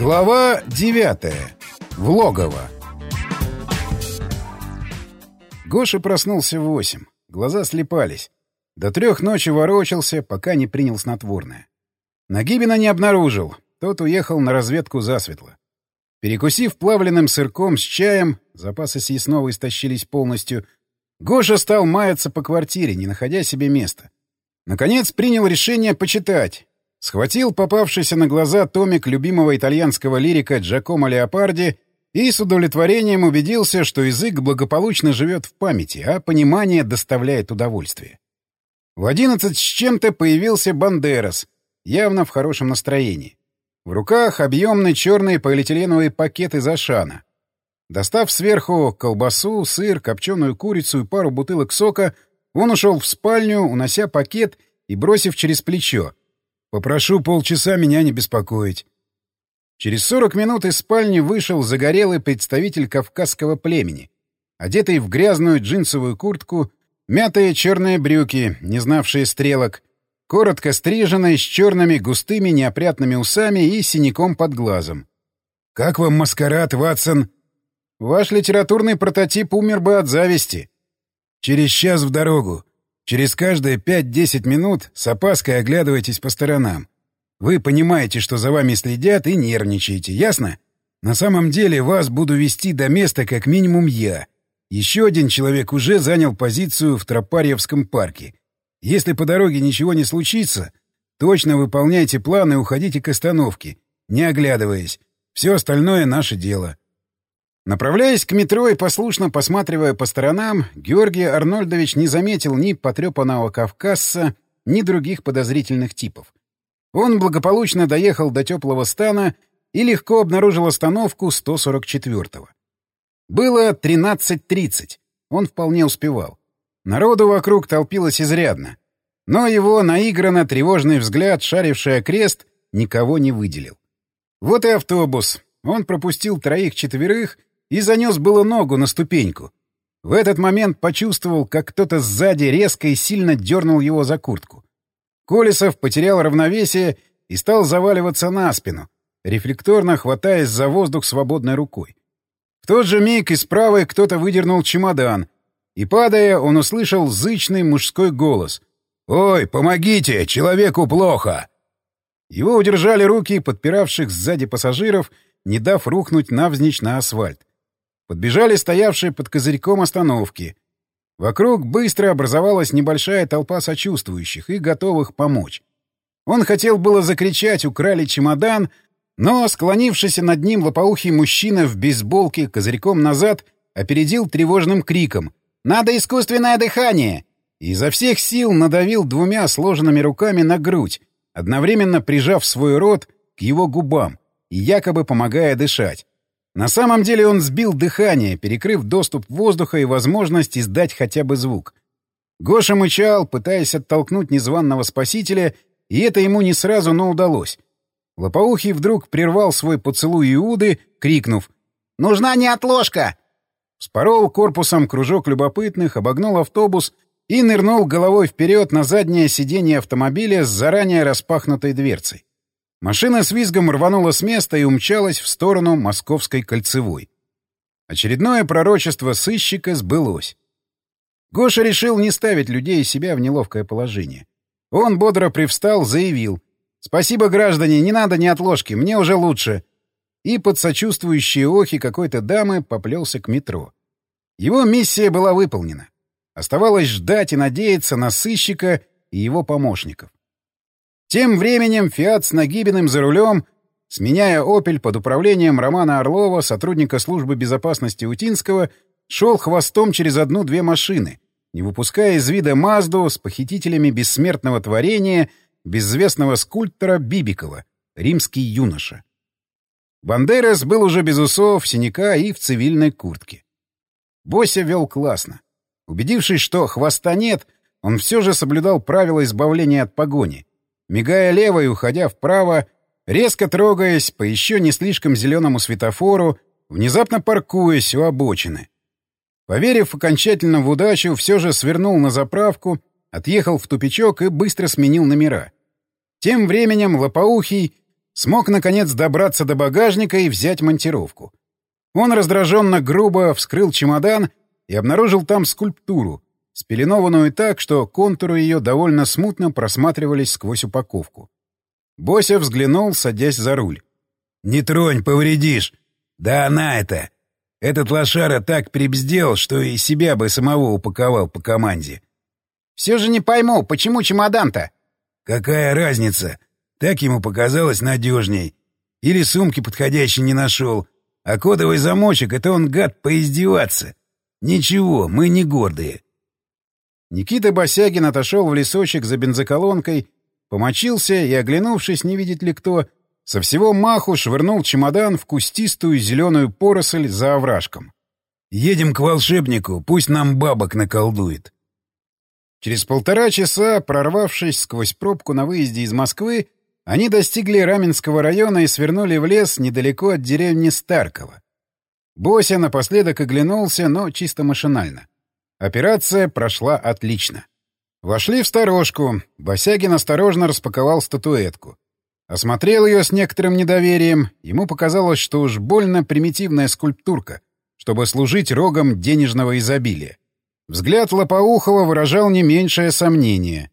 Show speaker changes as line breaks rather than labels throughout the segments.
Глава девятая. В логово. Гоша проснулся в восемь. Глаза слепались. До трех ночи ворочался, пока не принял снотворное. Нагибина не обнаружил. Тот уехал на разведку засветло. Перекусив плавленным сырком с чаем, запасы съестного истощились полностью, Гоша стал маяться по квартире, не находя себе места. Наконец принял решение почитать. Схватил попавшийся на глаза томик любимого итальянского лирика Джакомо Леопарди и с удовлетворением убедился, что язык благополучно живет в памяти, а понимание доставляет удовольствие. В одиннадцать с чем-то появился Бандерас, явно в хорошем настроении. В руках объемный черный полиэтиленовый пакет из Ашана. Достав сверху колбасу, сыр, копченую курицу и пару бутылок сока, он ушел в спальню, унося пакет и бросив через плечо. «Попрошу полчаса меня не беспокоить». Через сорок минут из спальни вышел загорелый представитель кавказского племени, одетый в грязную джинсовую куртку, мятые черные брюки, не знавшие стрелок, коротко стриженный, с черными густыми неопрятными усами и синяком под глазом. «Как вам маскарад, Ватсон?» «Ваш литературный прототип умер бы от зависти». «Через час в дорогу. Через каждые пять-десять минут с опаской оглядывайтесь по сторонам. Вы понимаете, что за вами следят и нервничаете, ясно? На самом деле вас буду вести до места как минимум я. Еще один человек уже занял позицию в Тропарьевском парке. Если по дороге ничего не случится, точно выполняйте план и уходите к остановке, не оглядываясь. Все остальное — наше дело. Направляясь к метро и послушно посматривая по сторонам, Георгий Арнольдович не заметил ни потрепанного кавказца, ни других подозрительных типов. Он благополучно доехал до теплого стана и легко обнаружил остановку 144-го. Было 13.30. Он вполне успевал. Народу вокруг толпилось изрядно. Но его наигранно тревожный взгляд, шаривший крест, никого не выделил. Вот и автобус. Он пропустил троих-четверых и занес было ногу на ступеньку. В этот момент почувствовал, как кто-то сзади резко и сильно дернул его за куртку. Колесов потерял равновесие и стал заваливаться на спину, рефлекторно хватаясь за воздух свободной рукой. В тот же миг из правой кто-то выдернул чемодан, и, падая, он услышал зычный мужской голос. «Ой, помогите! Человеку плохо!» Его удержали руки подпиравших сзади пассажиров, не дав рухнуть навзничь на асфальт. Подбежали стоявшие под козырьком остановки. Вокруг быстро образовалась небольшая толпа сочувствующих и готовых помочь. Он хотел было закричать «Украли чемодан!», но, склонившийся над ним лопоухий мужчина в бейсболке козырьком назад опередил тревожным криком «Надо искусственное дыхание!» и изо всех сил надавил двумя сложенными руками на грудь, одновременно прижав свой рот к его губам и якобы помогая дышать. На самом деле он сбил дыхание, перекрыв доступ воздуха и возможность издать хотя бы звук. Гоша мычал, пытаясь оттолкнуть незваного спасителя, и это ему не сразу, но удалось. Лопоухий вдруг прервал свой поцелуй Иуды, крикнув «Нужна не отложка!» Спорол корпусом кружок любопытных, обогнул автобус и нырнул головой вперед на заднее сиденье автомобиля с заранее распахнутой дверцей. Машина с визгом рванула с места и умчалась в сторону Московской кольцевой. Очередное пророчество сыщика сбылось. Гоша решил не ставить людей и себя в неловкое положение. Он бодро привстал, заявил. «Спасибо, граждане, не надо ни отложки, мне уже лучше». И под сочувствующие охи какой-то дамы поплелся к метро. Его миссия была выполнена. Оставалось ждать и надеяться на сыщика и его помощников. Тем временем «Фиат» с Нагибиным за рулем, сменяя «Опель» под управлением Романа Орлова, сотрудника службы безопасности Утинского, шел хвостом через одну-две машины, не выпуская из вида Мазду с похитителями бессмертного творения безвестного скульптора Бибикова, римский юноша. Бандерас был уже без усов, синяка и в цивильной куртке. Бося вел классно. Убедившись, что хвоста нет, он все же соблюдал правила избавления от погони — мигая лево и уходя вправо, резко трогаясь по еще не слишком зеленому светофору, внезапно паркуясь у обочины. Поверив окончательно в удачу, все же свернул на заправку, отъехал в тупичок и быстро сменил номера. Тем временем Лопоухий смог, наконец, добраться до багажника и взять монтировку. Он раздраженно грубо вскрыл чемодан и обнаружил там скульптуру, спеленованную так, что контуры ее довольно смутно просматривались сквозь упаковку. Бося взглянул, садясь за руль. «Не тронь, повредишь! Да она это! Этот лошара так прибздел, что и себя бы самого упаковал по команде.
Все же не пойму, почему чемодан-то?
Какая разница? Так ему показалось надежней. Или сумки подходящей не нашел. А кодовый замочек — это он, гад, поиздеваться. Ничего, мы не гордые. Никита Босягин отошел в лесочек за бензоколонкой, помочился и, оглянувшись, не видит ли кто, со всего маху швырнул чемодан в кустистую зеленую поросль за овражком. «Едем к волшебнику, пусть нам бабок наколдует». Через полтора часа, прорвавшись сквозь пробку на выезде из Москвы, они достигли Раменского района и свернули в лес недалеко от деревни Старкова. Бося напоследок оглянулся, но чисто машинально. Операция прошла отлично. Вошли в сторожку. Босягин осторожно распаковал статуэтку. Осмотрел ее с некоторым недоверием. Ему показалось, что уж больно примитивная скульптурка, чтобы служить рогом денежного изобилия. Взгляд Лопоухова выражал не меньшее сомнение.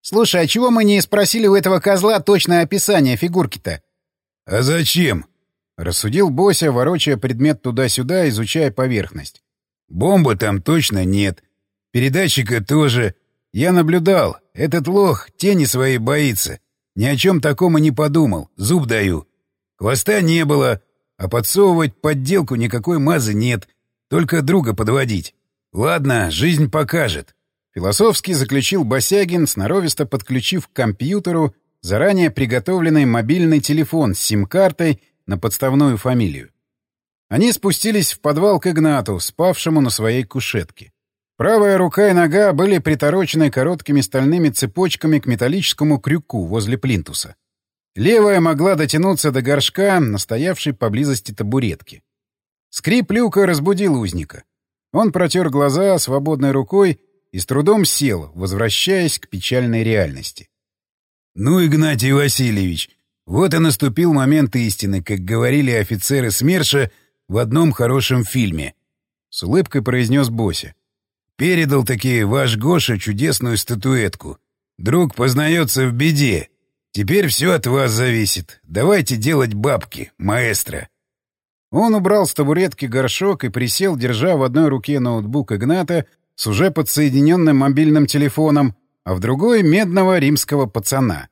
«Слушай, а чего мы не спросили у этого козла точное описание фигурки-то?»
«А зачем?» — рассудил Бося, ворочая предмет туда-сюда, изучая поверхность. «Бомбы там точно нет. Передатчика тоже. Я наблюдал. Этот лох тени своей боится. Ни о чем таком и не подумал. Зуб даю. Хвоста не было, а подсовывать подделку никакой мазы нет. Только друга подводить. «Ладно, жизнь покажет», — философски заключил Босягин, сноровисто подключив к компьютеру заранее приготовленный мобильный телефон с сим-картой на подставную фамилию. Они спустились в подвал к Игнату, спавшему на своей кушетке. Правая рука и нога были приторочены короткими стальными цепочками к металлическому крюку возле плинтуса. Левая могла дотянуться до горшка, настоявшей поблизости табуретки. Скрип люка разбудил узника. Он протер глаза свободной рукой и с трудом сел, возвращаясь к печальной реальности. «Ну, Игнатий Васильевич, вот и наступил момент истины, как говорили офицеры СМЕРШа в одном хорошем фильме», — с улыбкой произнес Бося. «Передал таки ваш Гоша чудесную статуэтку. Друг познается в беде. Теперь все от вас зависит. Давайте делать бабки, маэстро». Он убрал с табуретки горшок и присел, держа в одной руке ноутбук Игната с уже подсоединенным мобильным телефоном, а в другой — медного римского пацана.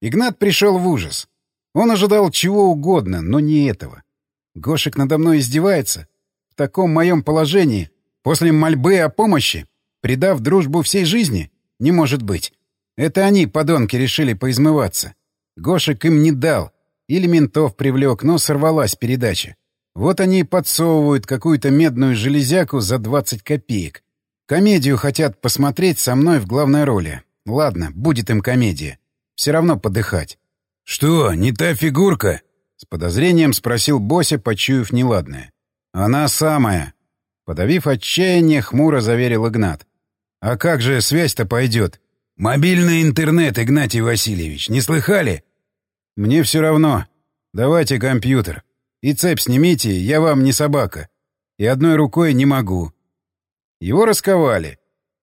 Игнат пришел в ужас. Он ожидал чего угодно, но не этого. Гошек надо мной издевается. В таком моем положении, после мольбы о помощи, предав дружбу всей жизни, не может быть. Это они, подонки, решили поизмываться. Гошек им не дал. Или ментов привлек, но сорвалась передача. Вот они и подсовывают какую-то медную железяку за 20 копеек. Комедию хотят посмотреть со мной в главной роли. Ладно, будет им комедия. Все равно подыхать. — Что, не та фигурка? — с подозрением спросил Бося, почуяв неладное. — Она самая. Подавив отчаяние, хмуро заверил Игнат. — А как же связь-то пойдет? — Мобильный интернет, Игнатий Васильевич, не слыхали? — Мне все равно. Давайте компьютер. И цепь снимите, я вам не собака. И одной рукой не могу. Его расковали.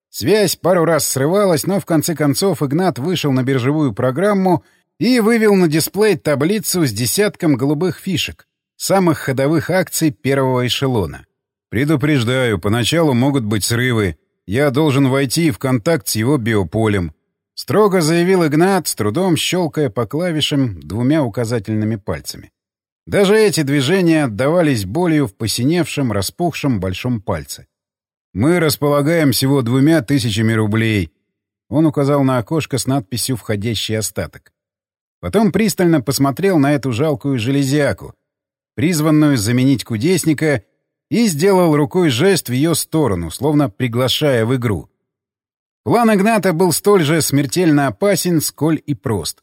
Связь пару раз срывалась, но в конце концов Игнат вышел на биржевую программу и вывел на дисплей таблицу с десятком голубых фишек, самых ходовых акций первого эшелона. «Предупреждаю, поначалу могут быть срывы. Я должен войти в контакт с его биополем», — строго заявил Игнат, с трудом щелкая по клавишам двумя указательными пальцами. Даже эти движения отдавались болью в посиневшем, распухшем большом пальце. «Мы располагаем всего двумя тысячами рублей», — он указал на окошко с надписью «Входящий остаток». Потом пристально посмотрел на эту жалкую железяку, призванную заменить кудесника, и сделал рукой жест в ее сторону, словно приглашая в игру. План Игната был столь же смертельно опасен, сколь и прост.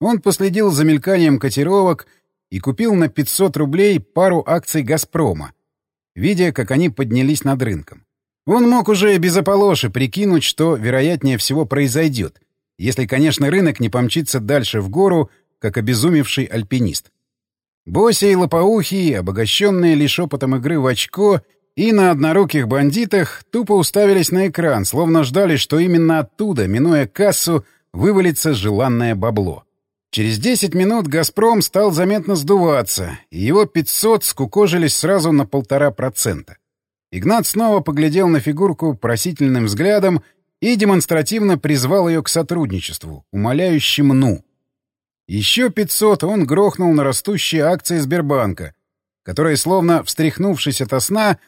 Он последил за мельканием котировок — и купил на 500 рублей пару акций «Газпрома», видя, как они поднялись над рынком. Он мог уже без ополоши прикинуть, что, вероятнее всего, произойдет, если, конечно, рынок не помчится дальше в гору как обезумевший альпинист. Бося и лопоухий, обогащенные лишь опытом игры в очко, и на одноруких бандитах тупо уставились на экран, словно ждали, что именно оттуда, минуя кассу, вывалится желанное бабло. Через 10 минут «Газпром» стал заметно сдуваться, и его 500 скукожились сразу на полтора процента. Игнат снова поглядел на фигурку просительным взглядом и демонстративно призвал ее к сотрудничеству, умоляющим «ну». Еще 500 он грохнул на растущие акции Сбербанка, которые, словно встряхнувшись ото сна,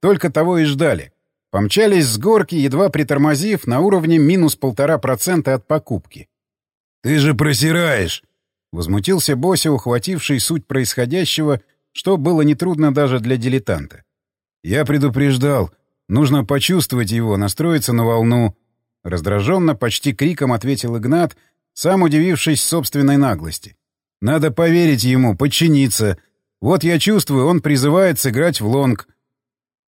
только того и ждали. Помчались с горки, едва притормозив на уровне минус полтора процента от покупки.
«Ты же просираешь!»
— возмутился Бося, ухвативший суть происходящего, что было нетрудно даже для дилетанта. «Я предупреждал. Нужно почувствовать его, настроиться на волну». Раздраженно, почти криком ответил Игнат, сам удивившись собственной наглости. «Надо поверить ему, подчиниться. Вот я чувствую, он призывает сыграть в лонг».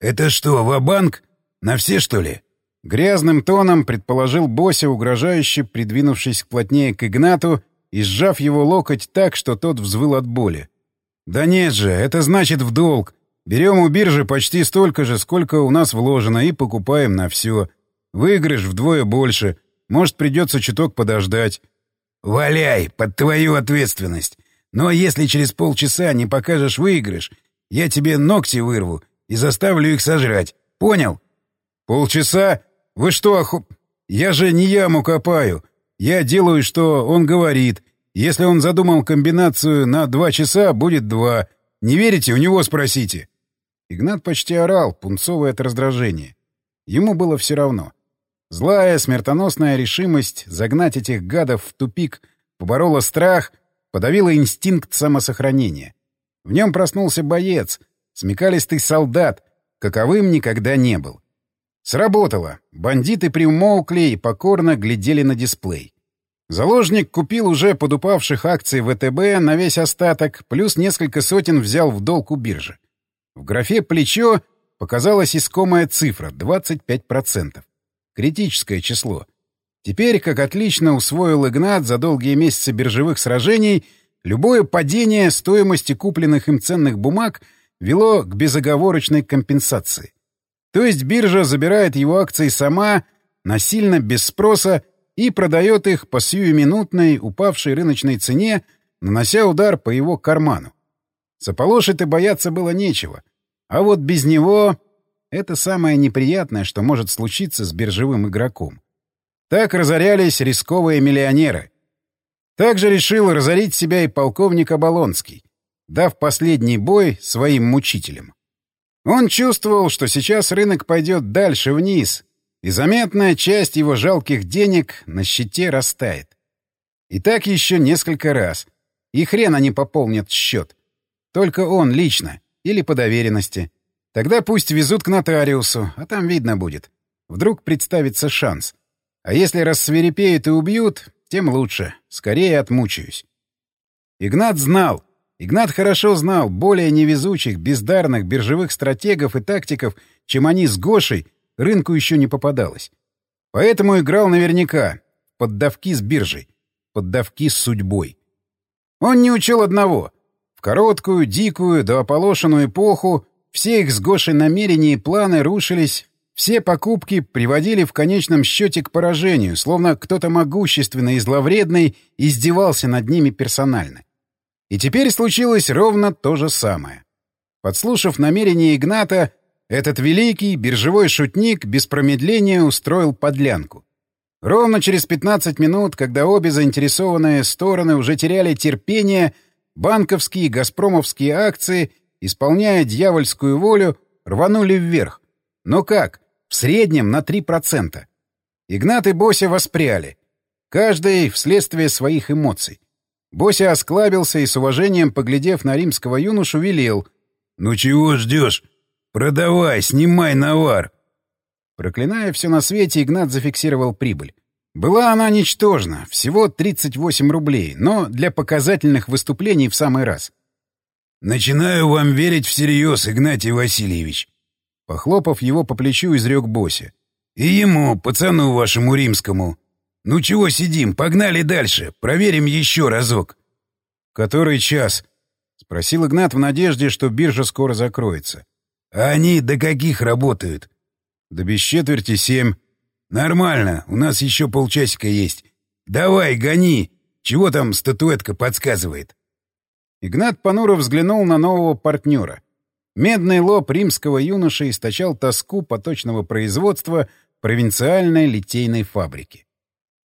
«Это что, ва-банк? На все, что ли?»
Грязным тоном предположил Бося, угрожающе придвинувшись плотнее к Игнату и сжав его локоть так, что тот взвыл от боли. «Да нет же, это значит в долг. Берем у биржи почти столько же, сколько у нас вложено, и покупаем на все. Выигрыш вдвое больше. Может, придется чуток подождать».
«Валяй, под твою ответственность. Но если через полчаса не покажешь выигрыш, я тебе ногти вырву и заставлю их сожрать. Понял?»
«Полчаса? Вы что, оху... Я же не яму копаю. Я делаю, что он говорит. Если он задумал комбинацию на два часа, будет два. Не верите, у него спросите. Игнат почти орал, пунцовый от раздражения. Ему было все равно. Злая, смертоносная решимость загнать этих гадов в тупик поборола страх, подавила инстинкт самосохранения. В нем проснулся боец, смекалистый солдат, каковым никогда не был. Сработало. Бандиты приумолкли и покорно глядели на дисплей. Заложник купил уже подупавших акций ВТБ на весь остаток, плюс несколько сотен взял в долг у биржи. В графе «Плечо» показалась искомая цифра — 25%. Критическое число. Теперь, как отлично усвоил Игнат за долгие месяцы биржевых сражений, любое падение стоимости купленных им ценных бумаг вело к безоговорочной компенсации. То есть биржа забирает его акции сама, насильно, без спроса, и продает их по сиюминутной, упавшей рыночной цене, нанося удар по его карману. Заполошить и бояться было нечего. А вот без него — это самое неприятное, что может случиться с биржевым игроком. Так разорялись рисковые миллионеры. Также решил разорить себя и полковник Оболонский, дав последний бой своим мучителям. Он чувствовал, что сейчас рынок пойдет дальше вниз, и заметная часть его жалких денег на счете растает. И так еще несколько раз. И хрен они пополнят счет. Только он лично или по доверенности. Тогда пусть везут к нотариусу, а там видно будет. Вдруг представится шанс. А если рассверепеют и убьют, тем лучше. Скорее отмучаюсь. Игнат знал, Игнат хорошо знал более невезучих, бездарных биржевых стратегов и тактиков, чем они с Гошей, рынку еще не попадалось. Поэтому играл наверняка. Поддавки с биржей. Поддавки с судьбой. Он не учел одного. Короткую, дикую, доополошенную эпоху все их с Гошей намерения и планы рушились, все покупки приводили в конечном счете к поражению, словно кто-то могущественный и зловредный издевался над ними персонально. И теперь случилось ровно то же самое. Подслушав намерение Игната, этот великий биржевой шутник без промедления устроил подлянку. Ровно через 15 минут, когда обе заинтересованные стороны уже теряли терпение, банковские и газпромовские акции, исполняя дьявольскую волю, рванули вверх. Но как? В среднем на 3%. Игнат и Бося воспряли. Каждый вследствие своих эмоций. Бося осклабился и с уважением, поглядев на римского юношу, велел.
«Ну чего ждешь? Продавай, снимай навар!»
Проклиная все на свете, Игнат зафиксировал прибыль. Была она ничтожна, всего 38 рублей, но для показательных выступлений в самый раз.
«Начинаю вам верить всерьез, Игнатий Васильевич!»
Похлопав его по плечу, изрек Бося.
«И ему, пацану вашему римскому!» «Ну чего сидим? Погнали дальше. Проверим еще разок». «Который час?» — спросил Игнат в надежде, что биржа скоро закроется. «А они до каких работают?» «До без четверти семь». «Нормально, у нас еще полчасика есть. Давай, гони! Чего там статуэтка подсказывает?»
Игнат понуро взглянул на нового партнера. Медный лоб римского юноши источал тоску поточного производства провинциальной литейной фабрики.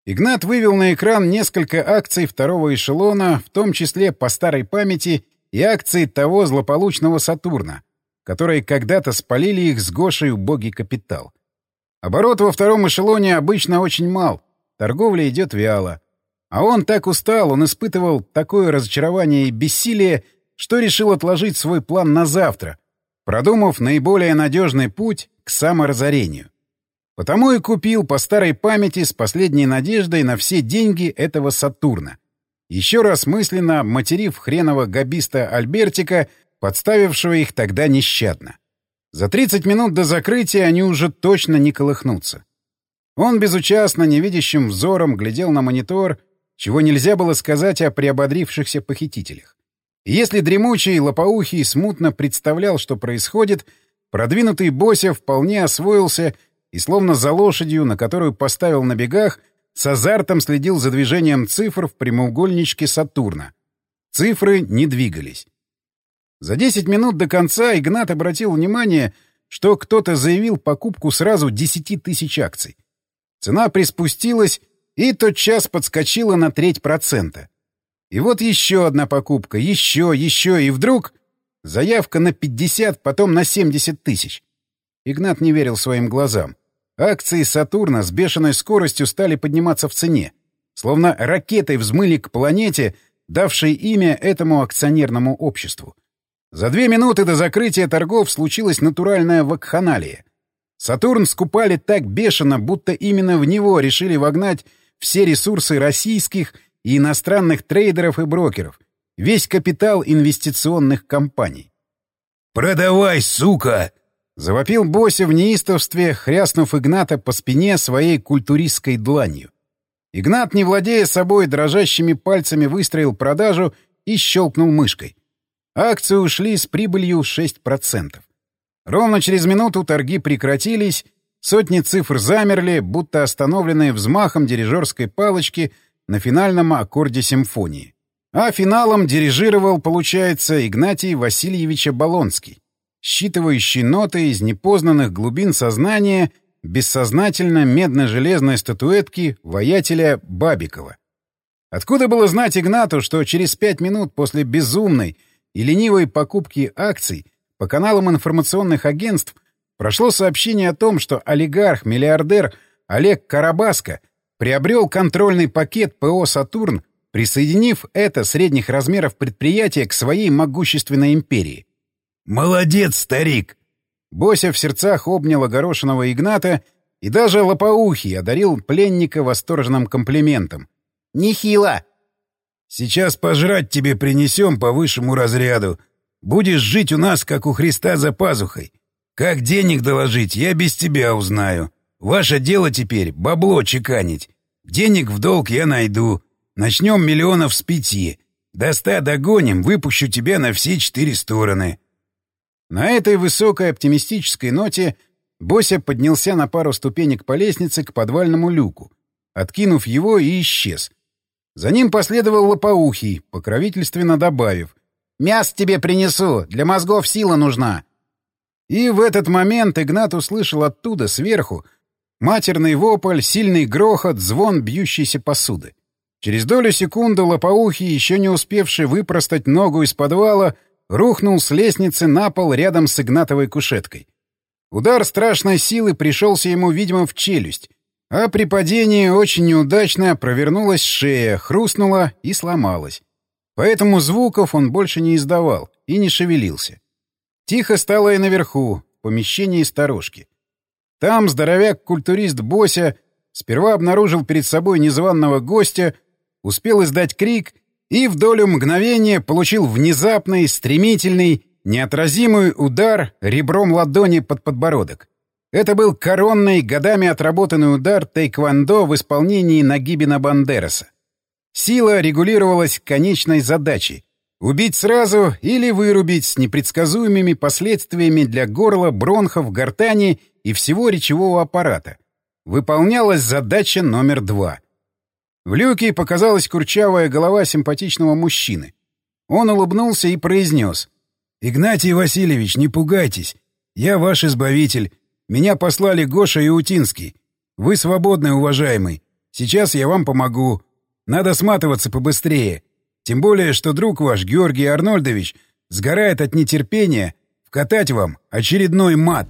Игнат вывел на экран несколько акций второго эшелона, в том числе по старой памяти и акции того злополучного «Сатурна», которые когда-то спалили их с Гошей убогий капитал. Оборот во втором эшелоне обычно очень мал, торговля идет вяло. А он так устал, он испытывал такое разочарование и бессилие, что решил отложить свой план на завтра, продумав наиболее надежный путь к саморазорению. Потому и купил по старой памяти с последней надеждой на все деньги этого Сатурна. Еще раз мысленно материв хреново габиста Альбертика, подставившего их тогда нещадно. За 30 минут до закрытия они уже точно не колыхнутся. Он безучастно, невидящим взором глядел на монитор, чего нельзя было сказать о приободрившихся похитителях. И если дремучий лопоухий смутно представлял, что происходит, продвинутый Бося вполне освоился и словно за лошадью, на которую поставил на бегах, с азартом следил за движением цифр в прямоугольничке Сатурна. Цифры не двигались. За 10 минут до конца Игнат обратил внимание, что кто-то заявил покупку сразу 10 тысяч акций. Цена приспустилась и тотчас подскочила на треть процента. И вот еще одна покупка, еще, еще, и вдруг заявка на 50, потом на 70 тысяч. Игнат не верил своим глазам. Акции «Сатурна» с бешеной скоростью стали подниматься в цене. Словно ракетой взмыли к планете, давшей имя этому акционерному обществу. За две минуты до закрытия торгов случилась натуральная вакханалия. «Сатурн» скупали так бешено, будто именно в него решили вогнать все ресурсы российских и иностранных трейдеров и брокеров, весь капитал инвестиционных компаний.
«Продавай, сука!»
Завопил Бося в неистовстве, хряснув Игната по спине своей культуристской дланью. Игнат, не владея собой, дрожащими пальцами выстроил продажу и щелкнул мышкой. Акции ушли с прибылью 6%. Ровно через минуту торги прекратились, сотни цифр замерли, будто остановленные взмахом дирижерской палочки на финальном аккорде симфонии. А финалом дирижировал, получается, Игнатий Васильевич Оболонский считывающий ноты из непознанных глубин сознания бессознательно медно-железной статуэтки воятеля Бабикова. Откуда было знать Игнату, что через пять минут после безумной и ленивой покупки акций по каналам информационных агентств прошло сообщение о том, что олигарх-миллиардер Олег Карабаска приобрел контрольный пакет ПО «Сатурн», присоединив это средних размеров предприятие к своей могущественной империи.
«Молодец, старик!»
Бося в сердцах обнял огорошенного Игната и даже лопоухий одарил пленника восторженным комплиментом. «Нехило!»
«Сейчас пожрать тебе принесем по высшему разряду. Будешь жить у нас, как у Христа за пазухой. Как денег доложить, я без тебя узнаю. Ваше дело теперь — бабло чеканить. Денег в долг я найду. Начнем миллионов с пяти. До ста догоним, выпущу тебя на все четыре стороны».
На этой высокой оптимистической ноте Бося поднялся на пару ступенек по лестнице к подвальному люку, откинув его и исчез. За ним последовал лопоухий, покровительственно добавив «Мяс тебе принесу, для мозгов сила нужна». И в этот момент Игнат услышал оттуда, сверху, матерный вопль, сильный грохот, звон бьющейся посуды. Через долю секунды лопоухий, еще не успевший выпростать ногу из подвала, рухнул с лестницы на пол рядом с Игнатовой кушеткой. Удар страшной силы пришелся ему, видимо, в челюсть, а при падении очень неудачно провернулась шея, хрустнула и сломалась. Поэтому звуков он больше не издавал и не шевелился. Тихо стало и наверху, в помещении сторожки. Там здоровяк-культурист Бося сперва обнаружил перед собой незваного гостя, успел издать крик — и в долю мгновения получил внезапный, стремительный, неотразимый удар ребром ладони под подбородок. Это был коронный, годами отработанный удар тайквандо в исполнении Нагибина Бандераса. Сила регулировалась конечной задачей — убить сразу или вырубить с непредсказуемыми последствиями для горла, бронхов, гортани и всего речевого аппарата. Выполнялась задача номер два. В люке показалась курчавая голова симпатичного мужчины. Он улыбнулся и произнес.
«Игнатий Васильевич, не пугайтесь. Я ваш избавитель. Меня послали Гоша и Утинский. Вы свободны, уважаемый. Сейчас я вам помогу. Надо сматываться побыстрее. Тем более, что друг ваш, Георгий Арнольдович, сгорает от нетерпения вкатать вам очередной мат».